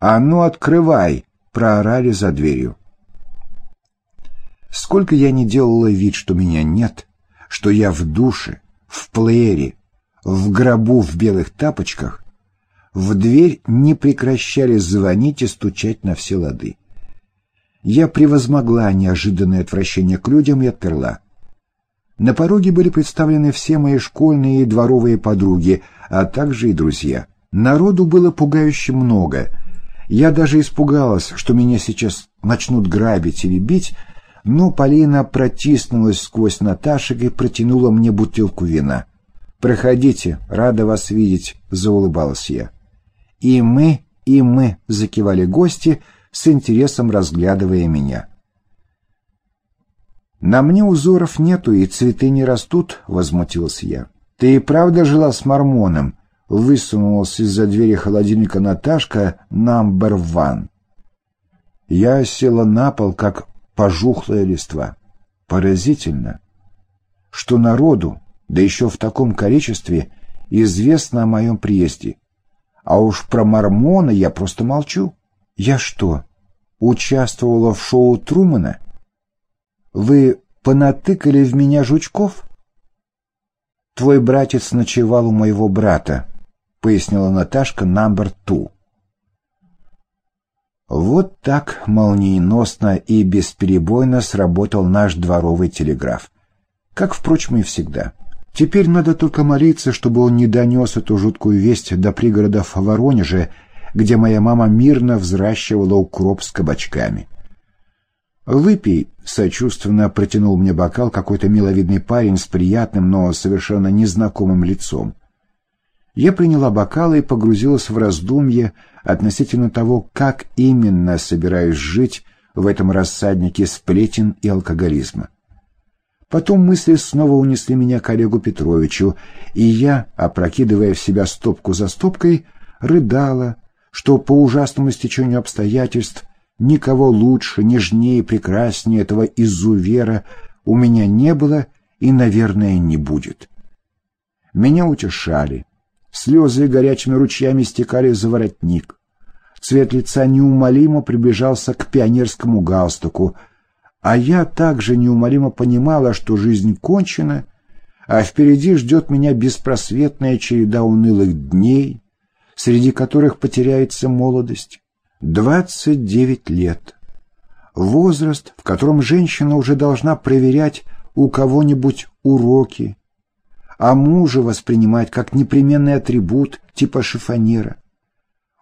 «А ну, открывай!» — проорали за дверью. Сколько я не делала вид, что меня нет, что я в душе, в плеере, в гробу в белых тапочках, в дверь не прекращали звонить и стучать на все лады. Я превозмогла неожиданное отвращение к людям и отперла. На пороге были представлены все мои школьные и дворовые подруги, а также и друзья. Народу было пугающе много. Я даже испугалась, что меня сейчас начнут грабить или бить, но Полина протиснулась сквозь Наташек и протянула мне бутылку вина. «Проходите, рада вас видеть», — заулыбалась я. «И мы, и мы», — закивали гости, с интересом разглядывая меня. «На мне узоров нету и цветы не растут», — возмутился я. «Ты и правда жила с мормоном?» — высунулась из-за двери холодильника Наташка «Намбер ван». Я села на пол, как пожухлая листва. Поразительно, что народу, да еще в таком количестве, известно о моем приезде. А уж про мормона я просто молчу. Я что, участвовала в шоу Трумана? Вы понатыкали в меня жучков? Твой братец ночевал у моего брата, пояснила Наташка number two. Вот так молниеносно и бесперебойно сработал наш дворовый телеграф. Как, впрочем, и всегда. Теперь надо только молиться, чтобы он не донес эту жуткую весть до пригородов Воронежа, где моя мама мирно взращивала укроп с кабачками. «Выпей», — сочувственно протянул мне бокал какой-то миловидный парень с приятным, но совершенно незнакомым лицом. Я приняла бокал и погрузилась в раздумье относительно того, как именно собираюсь жить в этом рассаднике сплетен и алкоголизма. Потом мысли снова унесли меня к Олегу Петровичу, и я, опрокидывая в себя стопку за стопкой, рыдала, что по ужасному стечению обстоятельств никого лучше, нежнее и прекраснее этого изувера у меня не было и, наверное, не будет. Меня утешали, Слезы горячими ручьями стекали за воротник. Цвет лица неумолимо приближался к пионерскому галстуку, а я также неумолимо понимала, что жизнь кончена, а впереди ждет меня беспросветная череда унылых дней, среди которых потеряется молодость. Двадцать девять лет. Возраст, в котором женщина уже должна проверять у кого-нибудь уроки, а мужа воспринимать как непременный атрибут типа шифонера.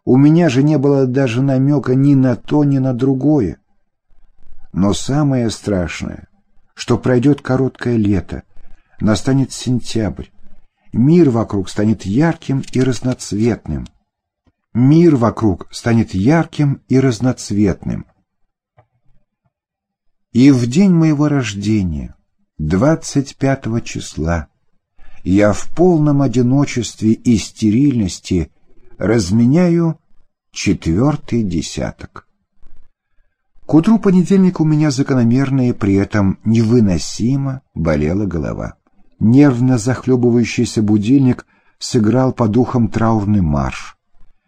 У меня же не было даже намека ни на то, ни на другое. Но самое страшное, что пройдет короткое лето, настанет сентябрь, мир вокруг станет ярким и разноцветным. Мир вокруг станет ярким и разноцветным. И в день моего рождения, 25 числа, я в полном одиночестве и стерильности разменяю четвертый десяток. К утру понедельника у меня закономерно и при этом невыносимо болела голова. Нервно захлебывающийся будильник сыграл по духам траурный марш.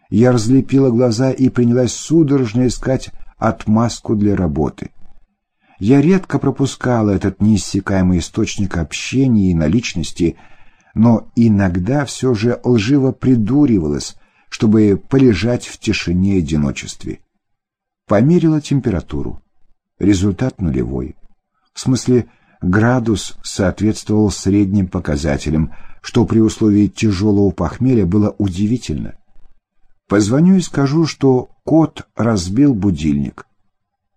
Я разлепила глаза и принялась судорожно искать отмазку для работы. Я редко пропускала этот неиссякаемый источник общения и наличности, но иногда все же лживо придуривалась, чтобы полежать в тишине и одиночестве. Померила температуру. Результат нулевой. В смысле, градус соответствовал средним показателям, что при условии тяжелого похмелья было удивительно. Позвоню и скажу, что кот разбил будильник.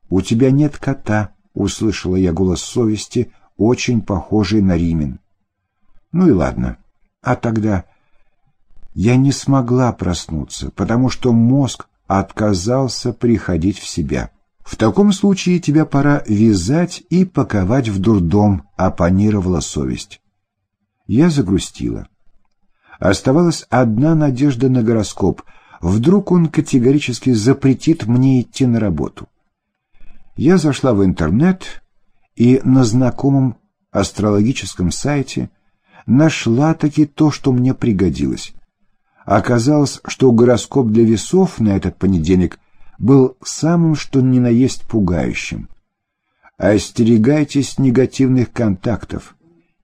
«У тебя нет кота», — услышала я голос совести, очень похожий на Римин. Ну и ладно. А тогда я не смогла проснуться, потому что мозг отказался приходить в себя. В таком случае тебя пора вязать и паковать в дурдом, оппонировала совесть. Я загрустила. Оставалась одна надежда на гороскоп. Вдруг он категорически запретит мне идти на работу. Я зашла в интернет и на знакомом астрологическом сайте нашла таки то, что мне пригодилось. Оказалось, что гороскоп для весов на этот понедельник был самым что ни на есть пугающим. Остерегайтесь негативных контактов,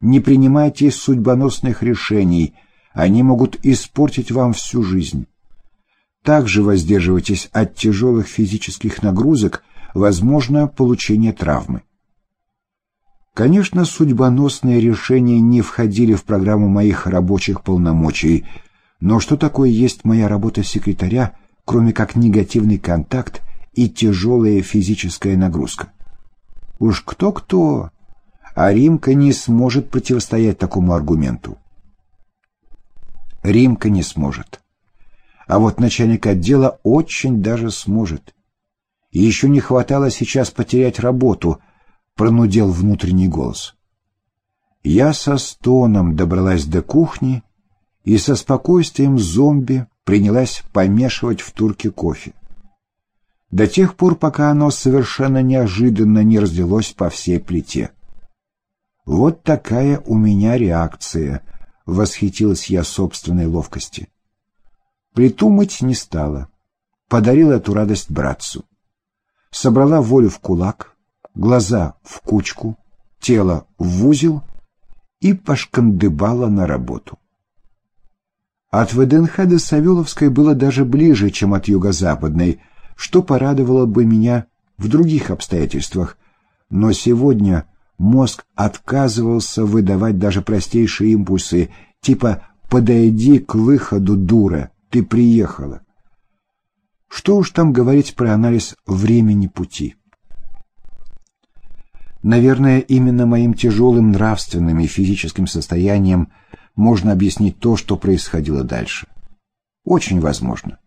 не принимайте судьбоносных решений, они могут испортить вам всю жизнь. Также воздерживайтесь от тяжелых физических нагрузок, возможно получение травмы. Конечно, судьбоносные решения не входили в программу моих рабочих полномочий, но что такое есть моя работа секретаря, кроме как негативный контакт и тяжелая физическая нагрузка? Уж кто-кто, а Римка не сможет противостоять такому аргументу. Римка не сможет. А вот начальник отдела очень даже сможет. Еще не хватало сейчас потерять работу, пронудел внутренний голос. Я со стоном добралась до кухни и со спокойствием зомби принялась помешивать в турке кофе. До тех пор, пока оно совершенно неожиданно не разлилось по всей плите. Вот такая у меня реакция, восхитилась я собственной ловкости. Плиту мыть не стала, подарила эту радость братцу. Собрала волю в кулак, глаза в кучку, тело в узел и пошкандыбала на работу. От ВДНХ до Савеловской было даже ближе, чем от юго-западной, что порадовало бы меня в других обстоятельствах, но сегодня мозг отказывался выдавать даже простейшие импульсы, типа «подойди к выходу, дура, ты приехала». Что уж там говорить про анализ времени пути. Наверное, именно моим тяжелым нравственным и физическим состоянием можно объяснить то, что происходило дальше. Очень возможно.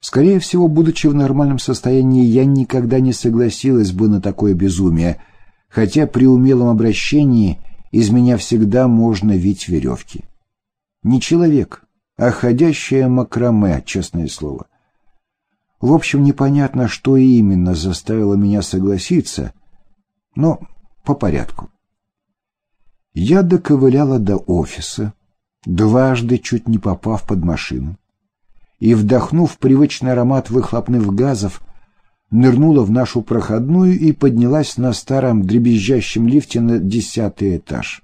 Скорее всего, будучи в нормальном состоянии, я никогда не согласилась бы на такое безумие, хотя при умелом обращении из меня всегда можно вить веревки. Не человек, а ходящая макраме, честное слово. В общем, непонятно, что именно заставило меня согласиться, но по порядку. Я доковыляла до офиса, дважды чуть не попав под машину, и, вдохнув привычный аромат выхлопных газов, нырнула в нашу проходную и поднялась на старом дребезжащем лифте на десятый этаж.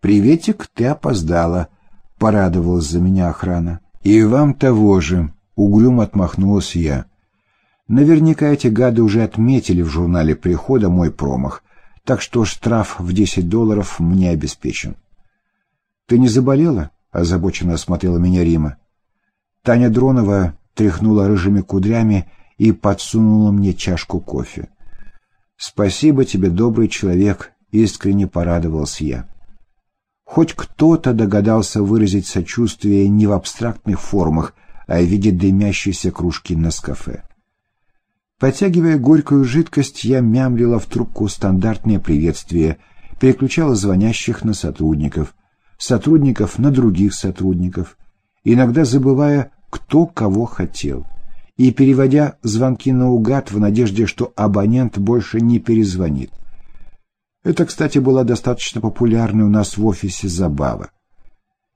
«Приветик, ты опоздала», — порадовалась за меня охрана. «И вам того же», — угрюм отмахнулась я. Наверняка эти гады уже отметили в журнале прихода мой промах, так что штраф в 10 долларов мне обеспечен. «Ты не заболела?» — озабоченно осмотрела меня Рима. Таня Дронова тряхнула рыжими кудрями и подсунула мне чашку кофе. «Спасибо тебе, добрый человек», — искренне порадовался я. Хоть кто-то догадался выразить сочувствие не в абстрактных формах, а в виде дымящейся кружки на скафе. Подтягивая горькую жидкость, я мямлила в трубку стандартное приветствие, переключала звонящих на сотрудников, сотрудников на других сотрудников, иногда забывая, кто кого хотел, и переводя звонки наугад в надежде, что абонент больше не перезвонит. Это, кстати, была достаточно популярная у нас в офисе забава.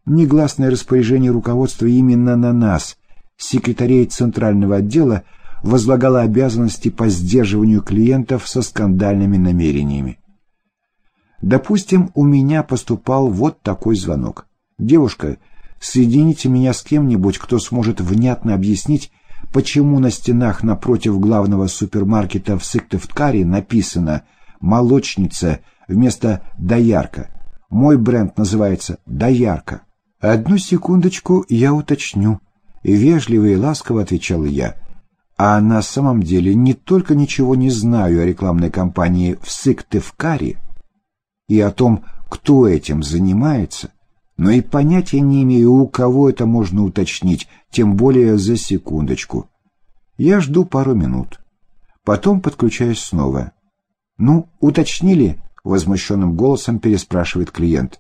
Негласное распоряжение руководства именно на нас, секретарей центрального отдела, возлагала обязанности по сдерживанию клиентов со скандальными намерениями. Допустим, у меня поступал вот такой звонок. «Девушка, соедините меня с кем-нибудь, кто сможет внятно объяснить, почему на стенах напротив главного супермаркета в Сыктывкаре написано «молочница» вместо «доярка». Мой бренд называется «доярка». «Одну секундочку, я уточню», — вежливо и ласково отвечал я а на самом деле не только ничего не знаю о рекламной кампании в Сыктывкаре и о том, кто этим занимается, но и понятия не имею, у кого это можно уточнить, тем более за секундочку. Я жду пару минут. Потом подключаюсь снова. «Ну, уточнили?» — возмущенным голосом переспрашивает клиент.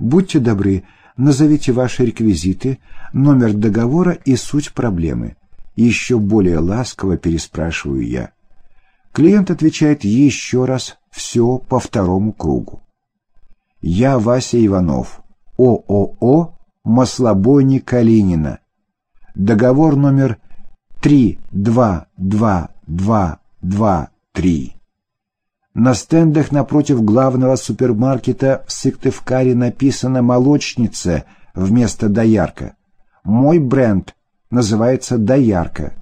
«Будьте добры, назовите ваши реквизиты, номер договора и суть проблемы». Еще более ласково переспрашиваю я. Клиент отвечает еще раз все по второму кругу. Я Вася Иванов, ООО «Маслобойни Калинина». Договор номер три, два, два, два, два, три. На стендах напротив главного супермаркета в Сыктывкаре написано «молочница» вместо «доярка». Мой бренд называется «доярка».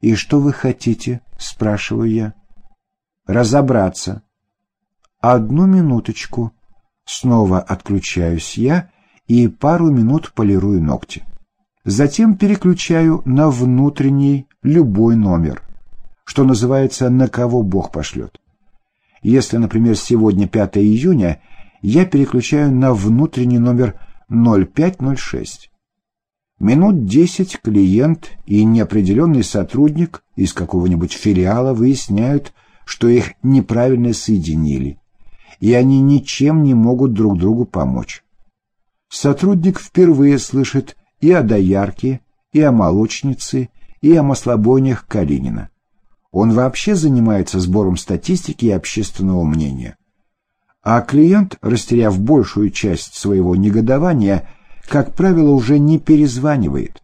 «И что вы хотите?» — спрашиваю я. «Разобраться». «Одну минуточку». Снова отключаюсь я и пару минут полирую ногти. Затем переключаю на внутренний любой номер, что называется «на кого Бог пошлет». Если, например, сегодня 5 июня, я переключаю на внутренний номер 0506. Минут 10 клиент и неопределенный сотрудник из какого-нибудь филиала выясняют, что их неправильно соединили, и они ничем не могут друг другу помочь. Сотрудник впервые слышит и о доярке, и о молочнице, и о маслобойнях Калинина. Он вообще занимается сбором статистики и общественного мнения. А клиент, растеряв большую часть своего негодования, как правило, уже не перезванивает.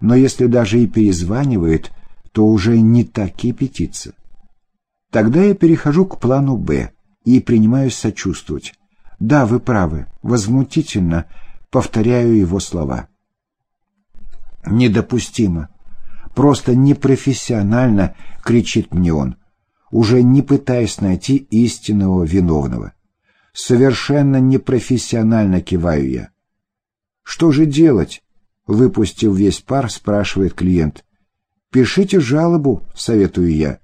Но если даже и перезванивает, то уже не так кипятится. Тогда я перехожу к плану «Б» и принимаюсь сочувствовать. Да, вы правы, возмутительно, повторяю его слова недопустимо. Просто непрофессионально, кричит мне он, уже не пытаясь найти истинного виновного. Совершенно непрофессионально киваю я. Что же делать? Выпустив весь пар, спрашивает клиент. Пишите жалобу, советую я.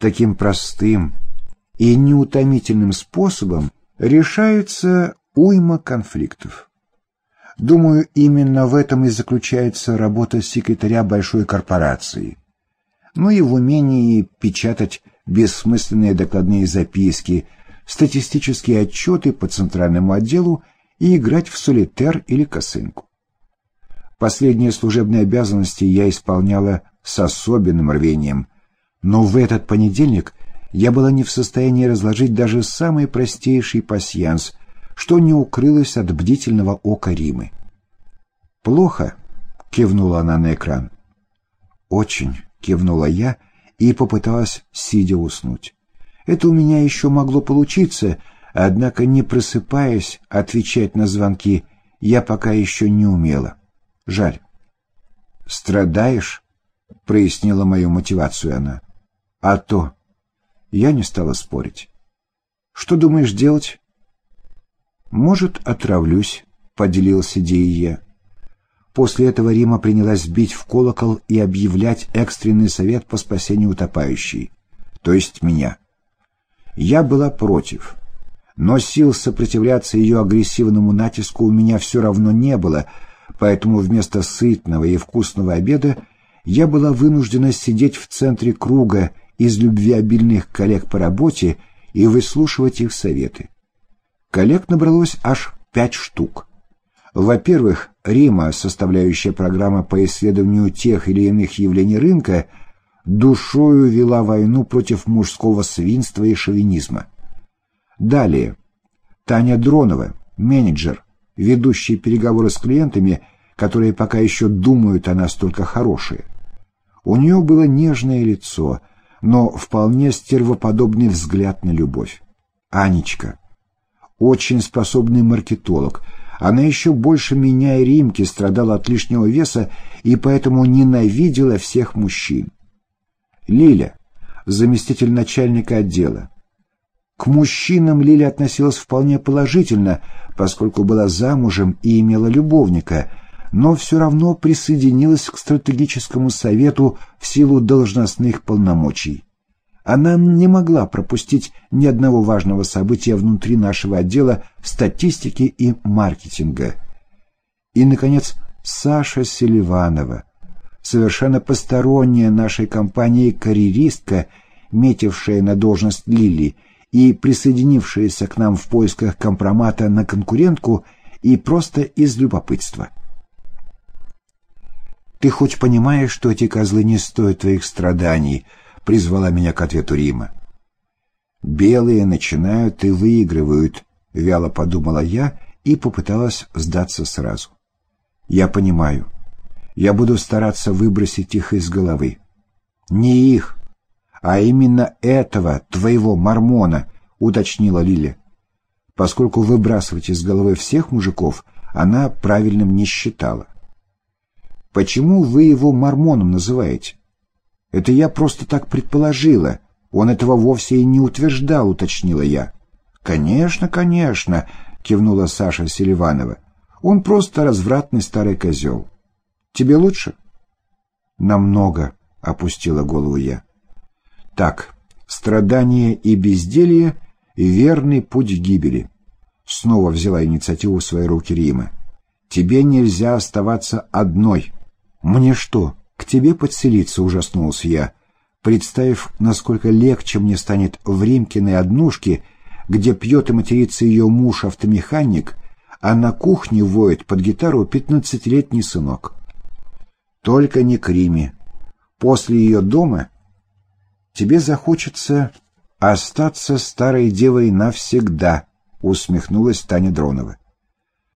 Таким простым и неутомительным способом решается уйма конфликтов. Думаю, именно в этом и заключается работа секретаря большой корпорации. Ну и в умении печатать бессмысленные докладные записки, статистические отчеты по центральному отделу и играть в солитер или косынку. Последние служебные обязанности я исполняла с особенным рвением, но в этот понедельник я была не в состоянии разложить даже самый простейший пасьянс – что не укрылось от бдительного ока Римы. «Плохо?» — кивнула она на экран. «Очень», — кивнула я и попыталась, сидя, уснуть. Это у меня еще могло получиться, однако, не просыпаясь, отвечать на звонки я пока еще не умела. Жаль. «Страдаешь?» — прояснила мою мотивацию она. «А то...» Я не стала спорить. «Что думаешь делать?» «Может, отравлюсь», — поделился Диие. После этого Рима принялась бить в колокол и объявлять экстренный совет по спасению утопающей, то есть меня. Я была против, но сил сопротивляться ее агрессивному натиску у меня все равно не было, поэтому вместо сытного и вкусного обеда я была вынуждена сидеть в центре круга из любвеобильных коллег по работе и выслушивать их советы. Коллег набралось аж пять штук. Во-первых, Рима, составляющая программа по исследованию тех или иных явлений рынка, душою вела войну против мужского свинства и шовинизма. Далее, Таня Дронова, менеджер, ведущий переговоры с клиентами, которые пока еще думают о нас только хорошие. У нее было нежное лицо, но вполне стервоподобный взгляд на любовь. Анечка, очень способный маркетолог. Она еще больше меня и Римки страдала от лишнего веса и поэтому ненавидела всех мужчин. Лиля, заместитель начальника отдела. К мужчинам Лиля относилась вполне положительно, поскольку была замужем и имела любовника, но все равно присоединилась к стратегическому совету в силу должностных полномочий. Она не могла пропустить ни одного важного события внутри нашего отдела статистики и маркетинга. И, наконец, Саша Селиванова, совершенно посторонняя нашей компании карьеристка, метившая на должность Лили и присоединившаяся к нам в поисках компромата на конкурентку и просто из любопытства. «Ты хоть понимаешь, что эти козлы не стоят твоих страданий?» призвала меня к ответу Рима. «Белые начинают и выигрывают», — вяло подумала я и попыталась сдаться сразу. «Я понимаю. Я буду стараться выбросить их из головы. Не их, а именно этого, твоего мормона, уточнила Лиля. Поскольку выбрасывать из головы всех мужиков она правильным не считала. Почему вы его мормоном называете? Это я просто так предположила. Он этого вовсе и не утверждал, уточнила я. Конечно, конечно, кивнула Саша Селиванова. Он просто развратный старый козел. Тебе лучше? Намного, опустила голову я. Так, страдание и безделье — верный путь гибели. Снова взяла инициативу в свои руки Рима. Тебе нельзя оставаться одной. Мне что, к тебе подселиться, ужаснулся я, представив, насколько легче мне станет в Римкиной однушке, где пьет и матерится ее муж-автомеханик, а на кухне воет под гитару пятнадцатилетний сынок. Только не к Риме. После ее дома тебе захочется остаться старой девой навсегда, усмехнулась Таня Дронова.